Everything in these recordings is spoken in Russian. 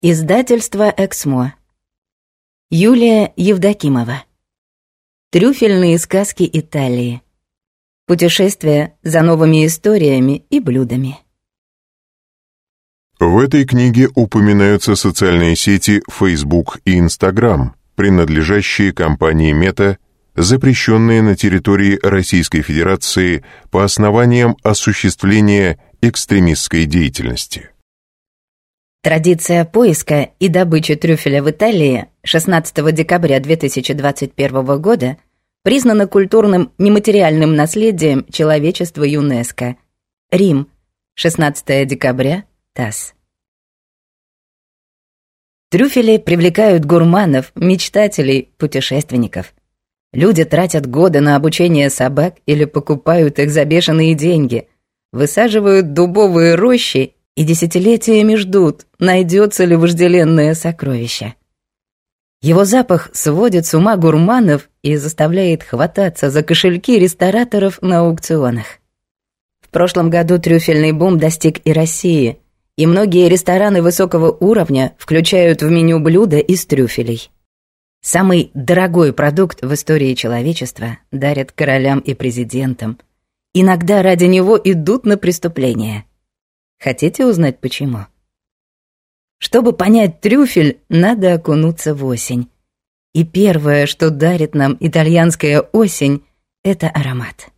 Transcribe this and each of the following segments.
Издательство «Эксмо». Юлия Евдокимова. Трюфельные сказки Италии. Путешествие за новыми историями и блюдами. В этой книге упоминаются социальные сети Facebook и Instagram, принадлежащие компании Meta, запрещенные на территории Российской Федерации по основаниям осуществления экстремистской деятельности. Традиция поиска и добычи трюфеля в Италии 16 декабря 2021 года признана культурным нематериальным наследием человечества ЮНЕСКО. Рим, 16 декабря, ТАСС. Трюфели привлекают гурманов, мечтателей, путешественников. Люди тратят годы на обучение собак или покупают их за бешеные деньги, высаживают дубовые рощи и десятилетиями ждут, найдется ли вожделенное сокровище. Его запах сводит с ума гурманов и заставляет хвататься за кошельки рестораторов на аукционах. В прошлом году трюфельный бум достиг и России, и многие рестораны высокого уровня включают в меню блюда из трюфелей. Самый дорогой продукт в истории человечества дарят королям и президентам. Иногда ради него идут на преступления – Хотите узнать почему? Чтобы понять трюфель, надо окунуться в осень. И первое, что дарит нам итальянская осень, это аромат.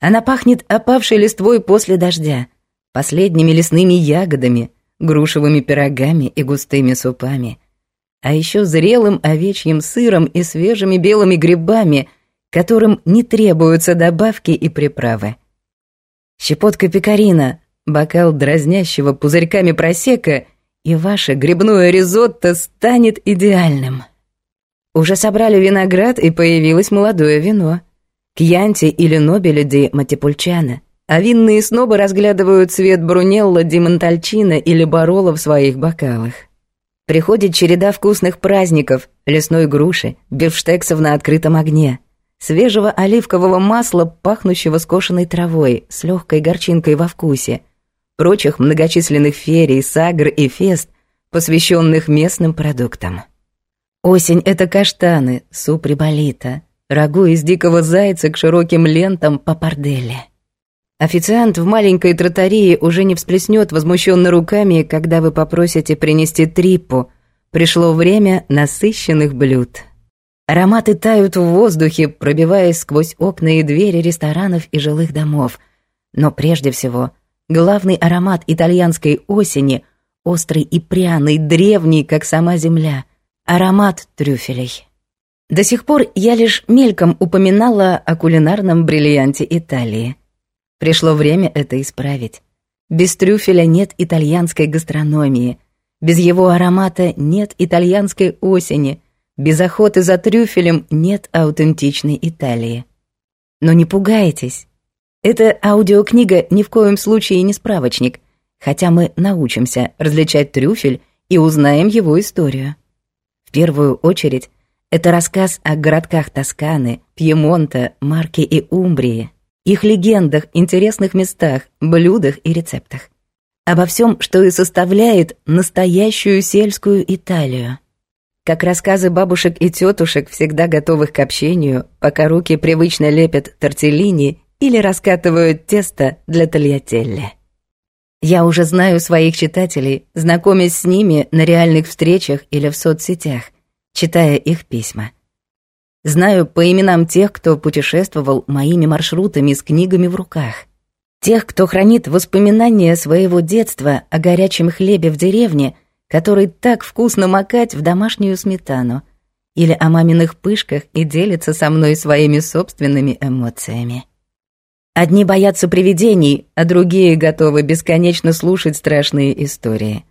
Она пахнет опавшей листвой после дождя, последними лесными ягодами, грушевыми пирогами и густыми супами, а еще зрелым овечьим сыром и свежими белыми грибами, которым не требуются добавки и приправы. Щепотка пекарина, Бокал дразнящего пузырьками просека, и ваше грибное ризотто станет идеальным. Уже собрали виноград, и появилось молодое вино. Кьянти или Нобеля ди Матипульчана. А винные снобы разглядывают цвет Брунелла Димонтальчина или Барола в своих бокалах. Приходит череда вкусных праздников, лесной груши, бифштексов на открытом огне, свежего оливкового масла, пахнущего скошенной травой, с легкой горчинкой во вкусе – прочих многочисленных ферий, сагр и фест, посвященных местным продуктам. Осень — это каштаны, суп риболита, рагу из дикого зайца к широким лентам папарделя. Официант в маленькой тротарии уже не всплеснет возмущенно руками, когда вы попросите принести трипу. Пришло время насыщенных блюд. Ароматы тают в воздухе, пробиваясь сквозь окна и двери ресторанов и жилых домов. Но прежде всего — Главный аромат итальянской осени, острый и пряный, древний, как сама земля, аромат трюфелей. До сих пор я лишь мельком упоминала о кулинарном бриллианте Италии. Пришло время это исправить. Без трюфеля нет итальянской гастрономии, без его аромата нет итальянской осени, без охоты за трюфелем нет аутентичной Италии. Но не пугайтесь, это аудиокнига ни в коем случае не справочник, хотя мы научимся различать трюфель и узнаем его историю. В первую очередь, это рассказ о городках Тосканы, Пьемонта, Марки и Умбрии, их легендах, интересных местах, блюдах и рецептах. Обо всем, что и составляет настоящую сельскую Италию. Как рассказы бабушек и тетушек, всегда готовых к общению, пока руки привычно лепят тортеллини или раскатывают тесто для тольятелли. Я уже знаю своих читателей, знакомясь с ними на реальных встречах или в соцсетях, читая их письма. Знаю по именам тех, кто путешествовал моими маршрутами с книгами в руках. Тех, кто хранит воспоминания своего детства о горячем хлебе в деревне, который так вкусно макать в домашнюю сметану, или о маминых пышках и делится со мной своими собственными эмоциями. Одни боятся привидений, а другие готовы бесконечно слушать страшные истории.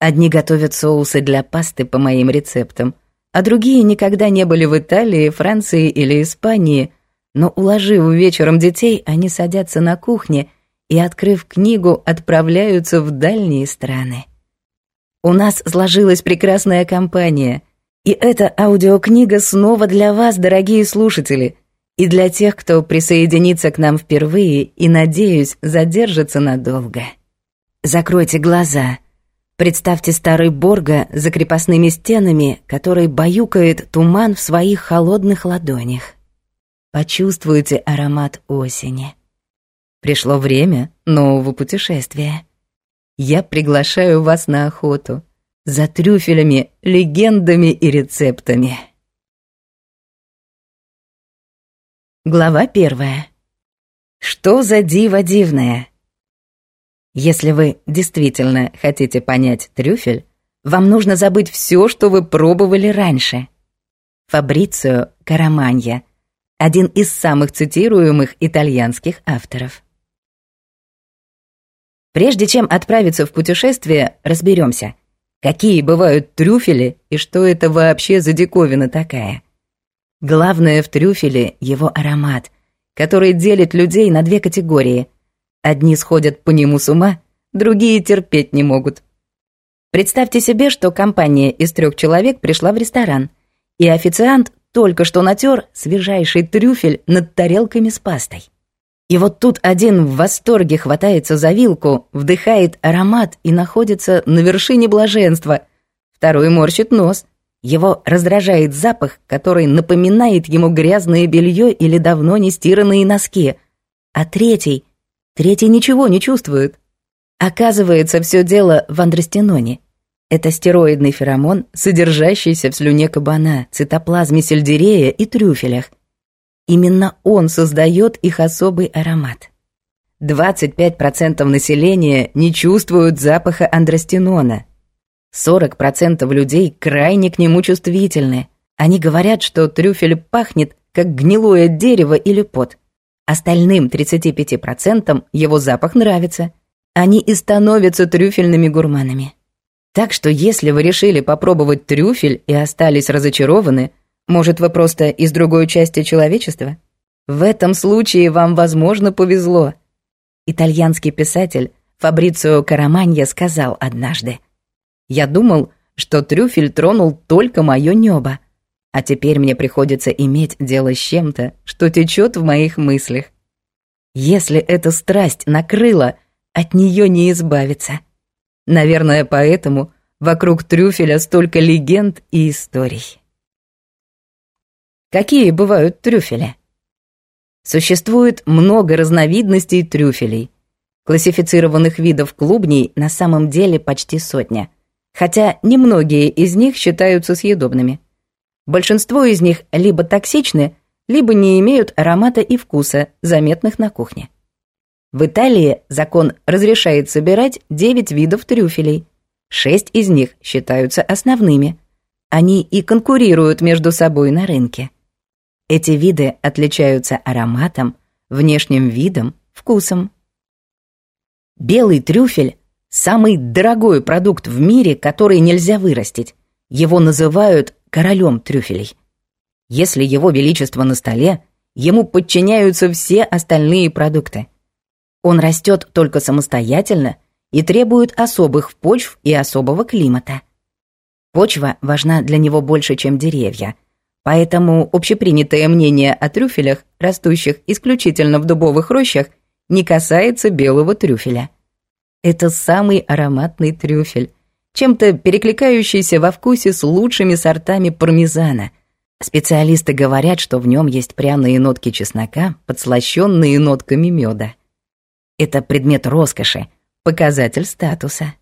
Одни готовят соусы для пасты по моим рецептам, а другие никогда не были в Италии, Франции или Испании, но, уложив вечером детей, они садятся на кухне и, открыв книгу, отправляются в дальние страны. У нас сложилась прекрасная компания, и эта аудиокнига снова для вас, дорогие слушатели, и для тех, кто присоединится к нам впервые и, надеюсь, задержится надолго. Закройте глаза. Представьте старый Борга за крепостными стенами, который баюкает туман в своих холодных ладонях. Почувствуйте аромат осени. Пришло время нового путешествия. Я приглашаю вас на охоту за трюфелями, легендами и рецептами. Глава первая. Что за диво дивное? Если вы действительно хотите понять трюфель, вам нужно забыть все, что вы пробовали раньше. Фабрицио Караманья, один из самых цитируемых итальянских авторов. Прежде чем отправиться в путешествие, разберемся, какие бывают трюфели и что это вообще за диковина такая – Главное в трюфеле его аромат, который делит людей на две категории. Одни сходят по нему с ума, другие терпеть не могут. Представьте себе, что компания из трех человек пришла в ресторан, и официант только что натер свежайший трюфель над тарелками с пастой. И вот тут один в восторге хватается за вилку, вдыхает аромат и находится на вершине блаженства. Второй морщит нос – его раздражает запах, который напоминает ему грязное белье или давно не стиранные носки. А третий... Третий ничего не чувствует. Оказывается, все дело в андростеноне. Это стероидный феромон, содержащийся в слюне кабана, цитоплазме сельдерея и трюфелях. Именно он создает их особый аромат. 25% населения не чувствуют запаха андростенона, 40% людей крайне к нему чувствительны. Они говорят, что трюфель пахнет, как гнилое дерево или пот. Остальным 35% его запах нравится. Они и становятся трюфельными гурманами. Так что если вы решили попробовать трюфель и остались разочарованы, может, вы просто из другой части человечества? В этом случае вам, возможно, повезло. Итальянский писатель Фабрицио Караманья сказал однажды – я думал, что трюфель тронул только мое небо. А теперь мне приходится иметь дело с чем-то, что течет в моих мыслях. Если эта страсть накрыла, от нее не избавиться. Наверное, поэтому вокруг трюфеля столько легенд и историй. Какие бывают трюфели? Существует много разновидностей трюфелей. Классифицированных видов клубней на самом деле почти сотня – хотя немногие из них считаются съедобными. Большинство из них либо токсичны, либо не имеют аромата и вкуса, заметных на кухне. В Италии закон разрешает собирать 9 видов трюфелей. Шесть из них считаются основными. Они и конкурируют между собой на рынке. Эти виды отличаются ароматом, внешним видом, вкусом. Белый трюфель Самый дорогой продукт в мире, который нельзя вырастить. Его называют королем трюфелей. Если его величество на столе, ему подчиняются все остальные продукты. Он растет только самостоятельно и требует особых почв и особого климата. Почва важна для него больше, чем деревья – Поэтому общепринятое мнение о трюфелях, растущих исключительно в дубовых рощах, не касается белого трюфеля. Это самый ароматный трюфель, чем-то перекликающийся во вкусе с лучшими сортами пармезана. Специалисты говорят, что в нем есть пряные нотки чеснока, подслащенные нотками меда. Это предмет роскоши, показатель статуса.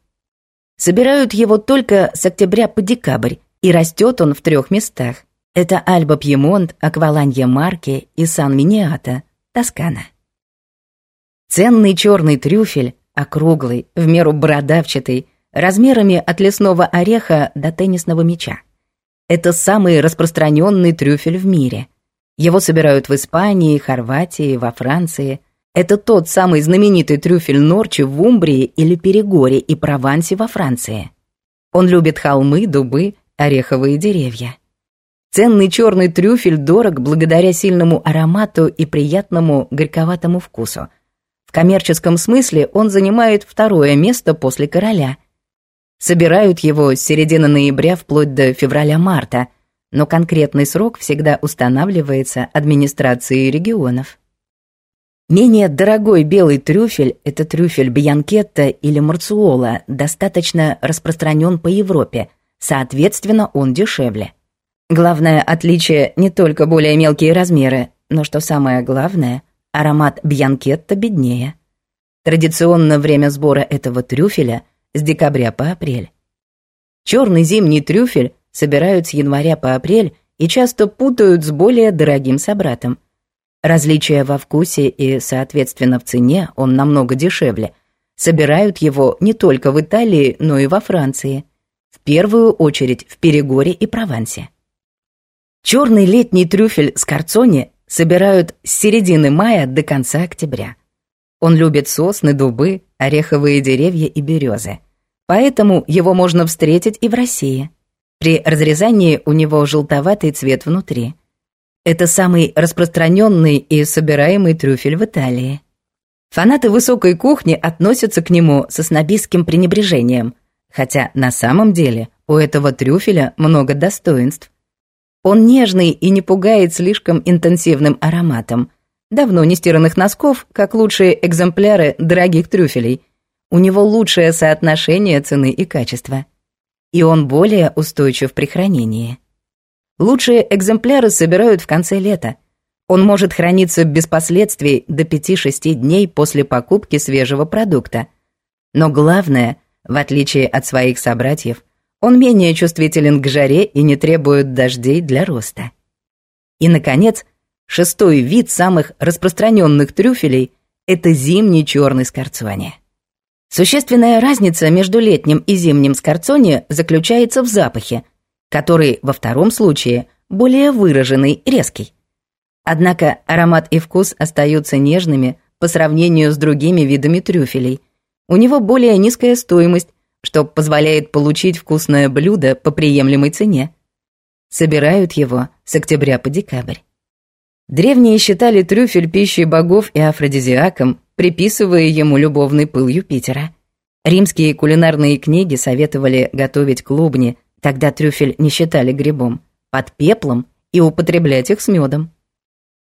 Собирают его только с октября по декабрь, и растет он в трех местах. Это Альба Пьемонт, Акваланья Марки и Сан-Миниата, Тоскана. Ценный черный трюфель округлый, в меру бородавчатый, размерами от лесного ореха до теннисного мяча. Это самый распространенный трюфель в мире. Его собирают в Испании, Хорватии, во Франции. Это тот самый знаменитый трюфель Норчи в Умбрии или Перегоре и Провансе во Франции. Он любит холмы, дубы, ореховые деревья. Ценный черный трюфель дорог благодаря сильному аромату и приятному горьковатому вкусу – коммерческом смысле он занимает второе место после короля. Собирают его с середины ноября вплоть до февраля-марта, но конкретный срок всегда устанавливается администрацией регионов. Менее дорогой белый трюфель – это трюфель бьянкетта или марцуола, достаточно распространен по Европе, соответственно, он дешевле. Главное отличие не только более мелкие размеры, но что самое главное, аромат бьянкетта беднее. Традиционно время сбора этого трюфеля с декабря по апрель. Черный зимний трюфель собирают с января по апрель и часто путают с более дорогим собратом. Различия во вкусе и, соответственно, в цене он намного дешевле. Собирают его не только в Италии, но и во Франции. В первую очередь в Перегоре и Провансе. Черный летний трюфель с карцони собирают с середины мая до конца октября. Он любит сосны, дубы, ореховые деревья и березы. Поэтому его можно встретить и в России. При разрезании у него желтоватый цвет внутри. Это самый распространенный и собираемый трюфель в Италии. Фанаты высокой кухни относятся к нему со снобистским пренебрежением, хотя на самом деле у этого трюфеля много достоинств. Он нежный и не пугает слишком интенсивным ароматом. Давно не стиранных носков, как лучшие экземпляры дорогих трюфелей. У него лучшее соотношение цены и качества. И он более устойчив при хранении. Лучшие экземпляры собирают в конце лета. Он может храниться без последствий до 5-6 дней после покупки свежего продукта. Но главное, в отличие от своих собратьев, он менее чувствителен к жаре и не требует дождей для роста. И, наконец, шестой вид самых распространенных трюфелей – это зимний черный скорцони. Существенная разница между летним и зимним скорцони заключается в запахе, который во втором случае более выраженный, и резкий. Однако аромат и вкус остаются нежными по сравнению с другими видами трюфелей. У него более низкая стоимость что позволяет получить вкусное блюдо по приемлемой цене. Собирают его с октября по декабрь. Древние считали трюфель пищей богов и афродизиаком, приписывая ему любовный пыл Юпитера. Римские кулинарные книги советовали готовить клубни, тогда трюфель не считали грибом, под пеплом и употреблять их с медом.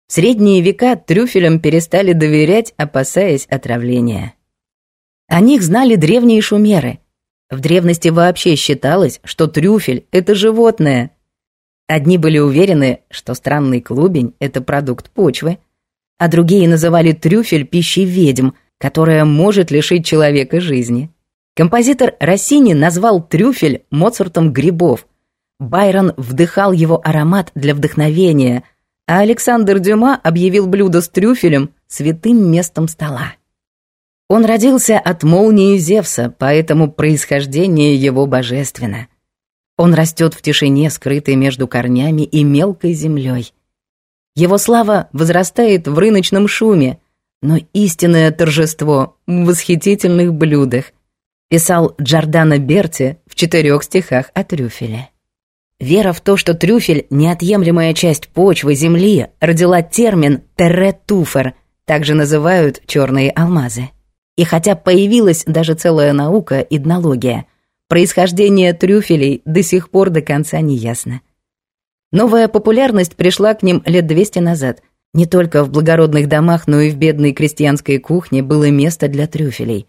В средние века трюфелям перестали доверять, опасаясь отравления. О них знали древние шумеры – в древности вообще считалось, что трюфель – это животное. Одни были уверены, что странный клубень – это продукт почвы, а другие называли трюфель пищей ведьм, которая может лишить человека жизни. Композитор Россини назвал трюфель Моцартом грибов. Байрон вдыхал его аромат для вдохновения, а Александр Дюма объявил блюдо с трюфелем святым местом стола. Он родился от молнии Зевса, поэтому происхождение его божественно. Он растет в тишине, скрытой между корнями и мелкой землей. Его слава возрастает в рыночном шуме, но истинное торжество в восхитительных блюдах, писал Джордано Берти в четырех стихах о трюфеле. Вера в то, что трюфель – неотъемлемая часть почвы Земли, родила термин «терретуфер», также называют черные алмазы. И хотя появилась даже целая наука – иднология, происхождение трюфелей до сих пор до конца не ясно. Новая популярность пришла к ним лет 200 назад. Не только в благородных домах, но и в бедной крестьянской кухне было место для трюфелей.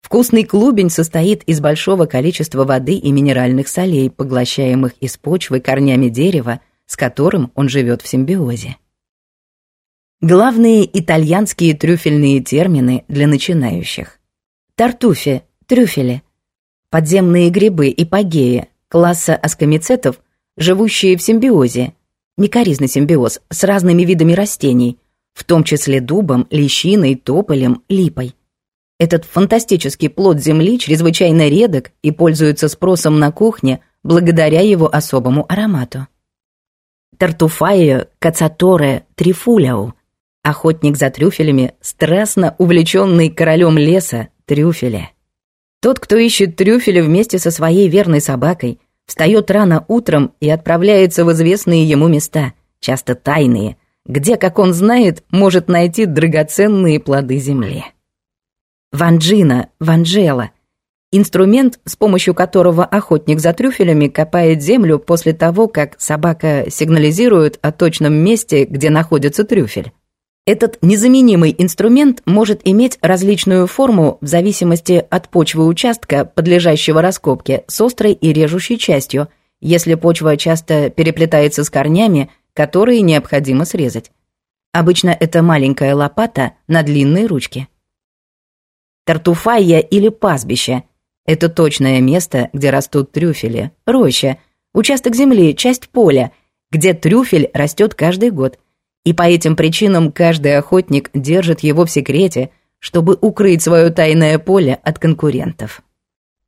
Вкусный клубень состоит из большого количества воды и минеральных солей, поглощаемых из почвы корнями дерева, с которым он живет в симбиозе. Главные итальянские трюфельные термины для начинающих. Тартуфе, трюфели, подземные грибы и пагеи класса аскомицетов, живущие в симбиозе, микоризный симбиоз с разными видами растений, в том числе дубом, лещиной, тополем, липой. Этот фантастический плод земли чрезвычайно редок и пользуется спросом на кухне благодаря его особому аромату. Тартуфае, кацаторе, трифуляу – Охотник за трюфелями, страстно увлеченный королем леса, трюфеля. Тот, кто ищет трюфеля вместе со своей верной собакой, встает рано утром и отправляется в известные ему места, часто тайные, где, как он знает, может найти драгоценные плоды земли. Ванджина, ванжела – инструмент, с помощью которого охотник за трюфелями копает землю после того, как собака сигнализирует о точном месте, где находится трюфель. Этот незаменимый инструмент может иметь различную форму в зависимости от почвы участка, подлежащего раскопке, с острой и режущей частью, если почва часто переплетается с корнями, которые необходимо срезать. Обычно это маленькая лопата на длинной ручке. Тартуфайя или пастбище – это точное место, где растут трюфели, роща, участок земли, часть поля, где трюфель растет каждый год – и по этим причинам каждый охотник держит его в секрете, чтобы укрыть свое тайное поле от конкурентов.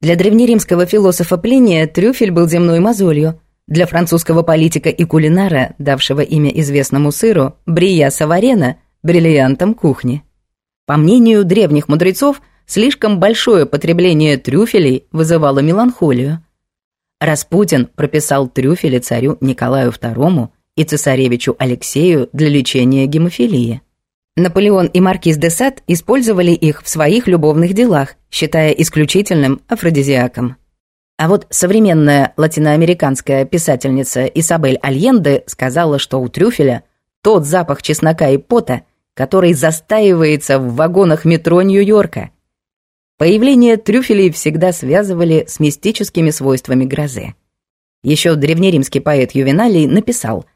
Для древнеримского философа Плиния трюфель был земной мозолью, для французского политика и кулинара, давшего имя известному сыру, Брия Саварена, бриллиантом кухни. По мнению древних мудрецов, слишком большое потребление трюфелей вызывало меланхолию. Распутин прописал трюфели царю Николаю II – и цесаревичу Алексею для лечения гемофилии. Наполеон и маркиз де Сад использовали их в своих любовных делах, считая исключительным афродизиаком. А вот современная латиноамериканская писательница Исабель Альенде сказала, что у трюфеля тот запах чеснока и пота, который застаивается в вагонах метро Нью-Йорка. Появление трюфелей всегда связывали с мистическими свойствами грозы. Еще древнеримский поэт Ювеналий написал –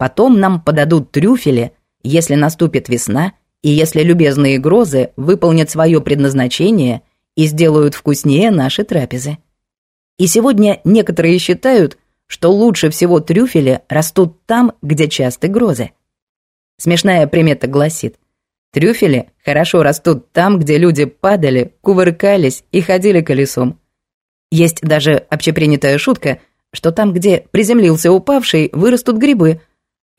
Потом нам подадут трюфели, если наступит весна, и если любезные грозы выполнят свое предназначение и сделают вкуснее наши трапезы. И сегодня некоторые считают, что лучше всего трюфели растут там, где часты грозы. Смешная примета гласит, трюфели хорошо растут там, где люди падали, кувыркались и ходили колесом. Есть даже общепринятая шутка, что там, где приземлился упавший, вырастут грибы –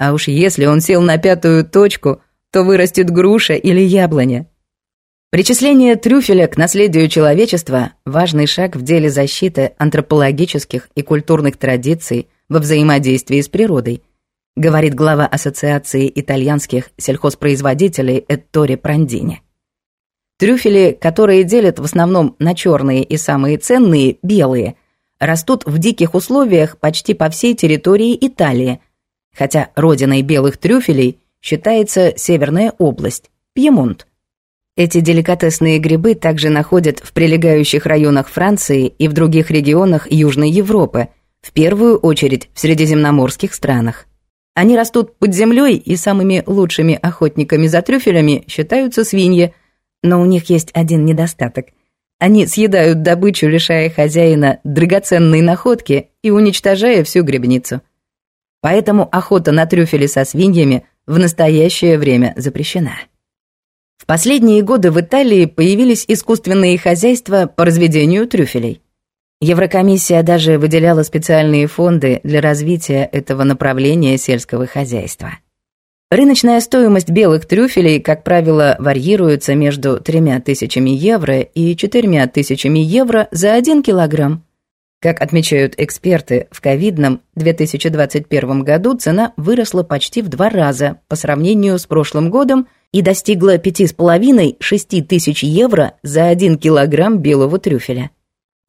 а уж если он сел на пятую точку, то вырастет груша или яблоня. Причисление трюфеля к наследию человечества – важный шаг в деле защиты антропологических и культурных традиций во взаимодействии с природой, говорит глава Ассоциации итальянских сельхозпроизводителей Эттори Прандини. Трюфели, которые делят в основном на черные и самые ценные – белые, растут в диких условиях почти по всей территории Италии – хотя родиной белых трюфелей считается Северная область, Пьемонт. Эти деликатесные грибы также находят в прилегающих районах Франции и в других регионах Южной Европы, в первую очередь в средиземноморских странах. Они растут под землей, и самыми лучшими охотниками за трюфелями считаются свиньи, но у них есть один недостаток. Они съедают добычу, лишая хозяина драгоценные находки и уничтожая всю грибницу. Поэтому охота на трюфели со свиньями в настоящее время запрещена. В последние годы в Италии появились искусственные хозяйства по разведению трюфелей. Еврокомиссия даже выделяла специальные фонды для развития этого направления сельского хозяйства. Рыночная стоимость белых трюфелей, как правило, варьируется между 3000 евро и 4000 евро за 1 килограмм. Как отмечают эксперты, в ковидном 2021 году цена выросла почти в два раза по сравнению с прошлым годом и достигла 5,5-6 тысяч евро за 1 килограмм белого трюфеля.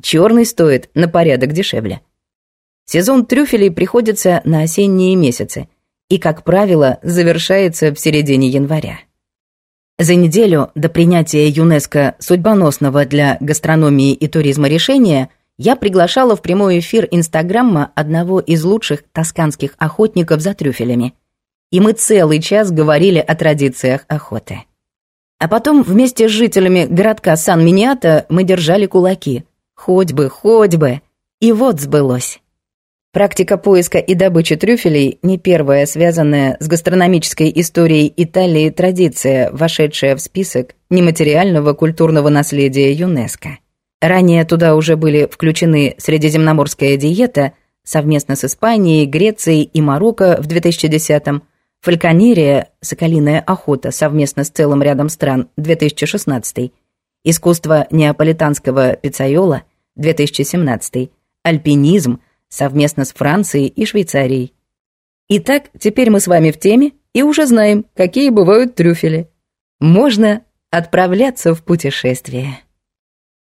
Черный стоит на порядок дешевле. Сезон трюфелей приходится на осенние месяцы и, как правило, завершается в середине января. За неделю до принятия ЮНЕСКО судьбоносного для гастрономии и туризма решения – я приглашала в прямой эфир Инстаграмма одного из лучших тосканских охотников за трюфелями. И мы целый час говорили о традициях охоты. А потом вместе с жителями городка Сан-Миниата мы держали кулаки. Хоть бы, хоть бы. И вот сбылось. Практика поиска и добычи трюфелей – не первая связанная с гастрономической историей Италии традиция, вошедшая в список нематериального культурного наследия ЮНЕСКО. Ранее туда уже были включены средиземноморская диета совместно с Испанией, Грецией и Марокко в 2010-м, фальконерия, соколиная охота совместно с целым рядом стран 2016 искусство неаполитанского пиццайола 2017 альпинизм совместно с Францией и Швейцарией. Итак, теперь мы с вами в теме и уже знаем, какие бывают трюфели. Можно отправляться в путешествие.